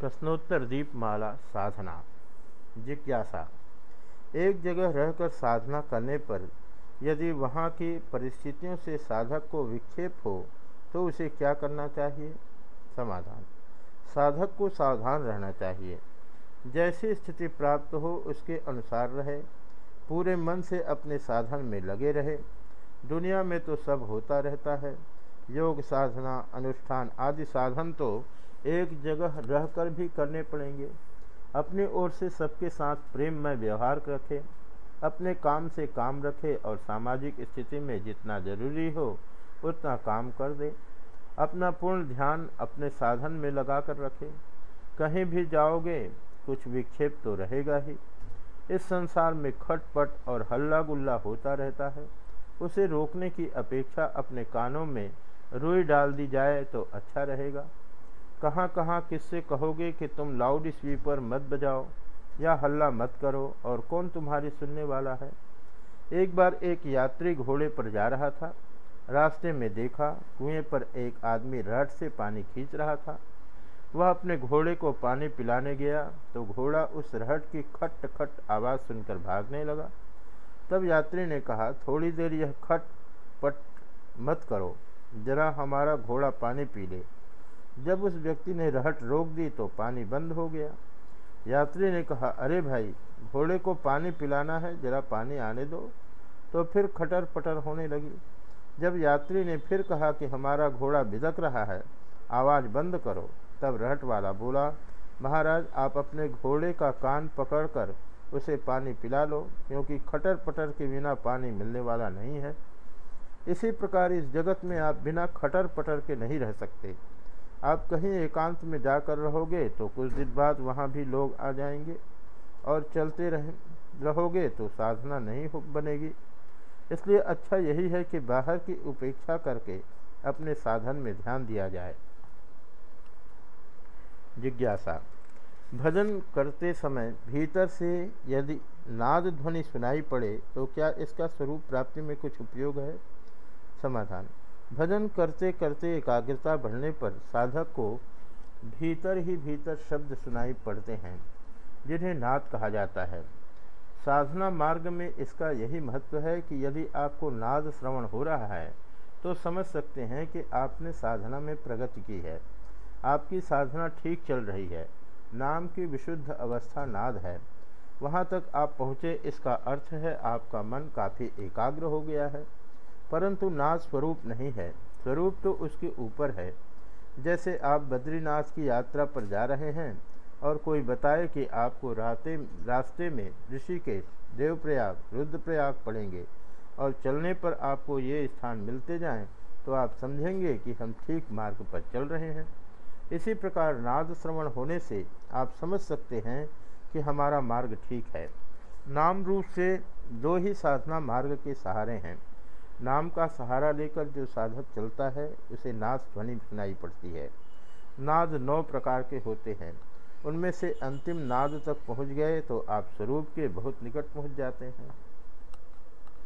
प्रश्नोत्तर दीपमाला साधना। जिज्ञासा। एक जगह रहकर साधना करने पर यदि वहाँ की परिस्थितियों से साधक को विक्षेप हो तो उसे क्या करना चाहिए? समाधान। साधक को सावधान रहना चाहिए। जैसी स्थिति प्राप्त हो, उसके अनुसार रहे। पूरे मन से अपने साधन में लगे रहे। दुनिया में तो सब होता रहता है। योग साधना, अनुष्ठान आदि साधन तो एक जगह रहकर भी करने पड़ेंगे। अपनी ओर से सबके साथ प्रेम में व्यवहार रखें, अपने काम से काम रखें और सामाजिक स्थिति में जितना ज़रूरी हो, उतना काम कर दें। अपना पूर्ण ध्यान अपने साधन में लगा कर रखें। कहीं भी जाओगे, कुछ विक्षेप तो रहेगा ही। इस संसार में खटपट और हल्ला गुल्ला होता रहता है। उसे रोकने की अपेक्षा अपने कानों में रुई डाल दी जाए तो अच्छा रहेगा। कहाँ कहाँ किससे कहोगे कि तुम लाउड स्पीकर मत बजाओ या हल्ला मत करो और कौन तुम्हारी सुनने वाला है? एक बार एक यात्री घोड़े पर जा रहा था। रास्ते में देखा, कुएँ पर एक आदमी रट से पानी खींच रहा था। वह अपने घोड़े को पानी पिलाने गया तो घोड़ा उस रहट की खट खट आवाज़ सुनकर भागने लगा। तब यात्री ने कहा, थोड़ी देर यह खट पट मत करो, जरा हमारा घोड़ा पानी पी ले। जब उस व्यक्ति ने रहट रोक दी तो पानी बंद हो गया। यात्री ने कहा, अरे भाई, घोड़े को पानी पिलाना है, जरा पानी आने दो। तो फिर खटर पटर होने लगी। जब यात्री ने फिर कहा कि हमारा घोड़ा भिदक रहा है, आवाज़ बंद करो, तब रहट वाला बोला, महाराज, आप अपने घोड़े का कान पकड़कर उसे पानी पिला लो, क्योंकि खटर पटर के बिना पानी मिलने वाला नहीं है। इसी प्रकार इस जगत में आप बिना खटर पटर के नहीं रह सकते। आप कहीं एकांत में जाकर रहोगे तो कुछ दिन बाद वहाँ भी लोग आ जाएँगे और चलते रह, रहोगे तो साधना नहीं बनेगी। इसलिए अच्छा यही है कि बाहर की उपेक्षा करके अपने साधन में ध्यान दिया जाए। जिज्ञासा। भजन करते समय भीतर से यदि नाद ध्वनि सुनाई पड़े तो क्या इसका स्वरूप प्राप्ति में कुछ उपयोग है? समाधान। भजन करते करते एकाग्रता बढ़ने पर साधक को भीतर ही भीतर शब्द सुनाई पड़ते हैं, जिन्हें नाद कहा जाता है। साधना मार्ग में इसका यही महत्व है कि यदि आपको नाद श्रवण हो रहा है तो समझ सकते हैं कि आपने साधना में प्रगति की है। आपकी साधना ठीक चल रही है। नाम की विशुद्ध अवस्था नाद है। वहाँ तक आप पहुँचे, इसका अर्थ है आपका मन काफ़ी एकाग्र हो गया है। परंतु नाथ स्वरूप नहीं है। स्वरूप तो उसके ऊपर है। जैसे आप बद्रीनाथ की यात्रा पर जा रहे हैं और कोई बताए कि आपको रास्ते रास्ते में ऋषिकेश, देवप्रयाग, रुद्रप्रयाग पड़ेंगे और चलने पर आपको ये स्थान मिलते जाएँ तो आप समझेंगे कि हम ठीक मार्ग पर चल रहे हैं। इसी प्रकार नाद श्रवण होने से आप समझ सकते हैं कि हमारा मार्ग ठीक है। नाम रूप से दो ही साधना मार्ग के सहारे हैं। नाम का सहारा लेकर जो साधक चलता है, उसे नाद ध्वनि सुनाई पड़ती है। नाद नौ प्रकार के होते हैं। उनमें से अंतिम नाद तक पहुँच गए तो आप स्वरूप के बहुत निकट पहुँच जाते हैं।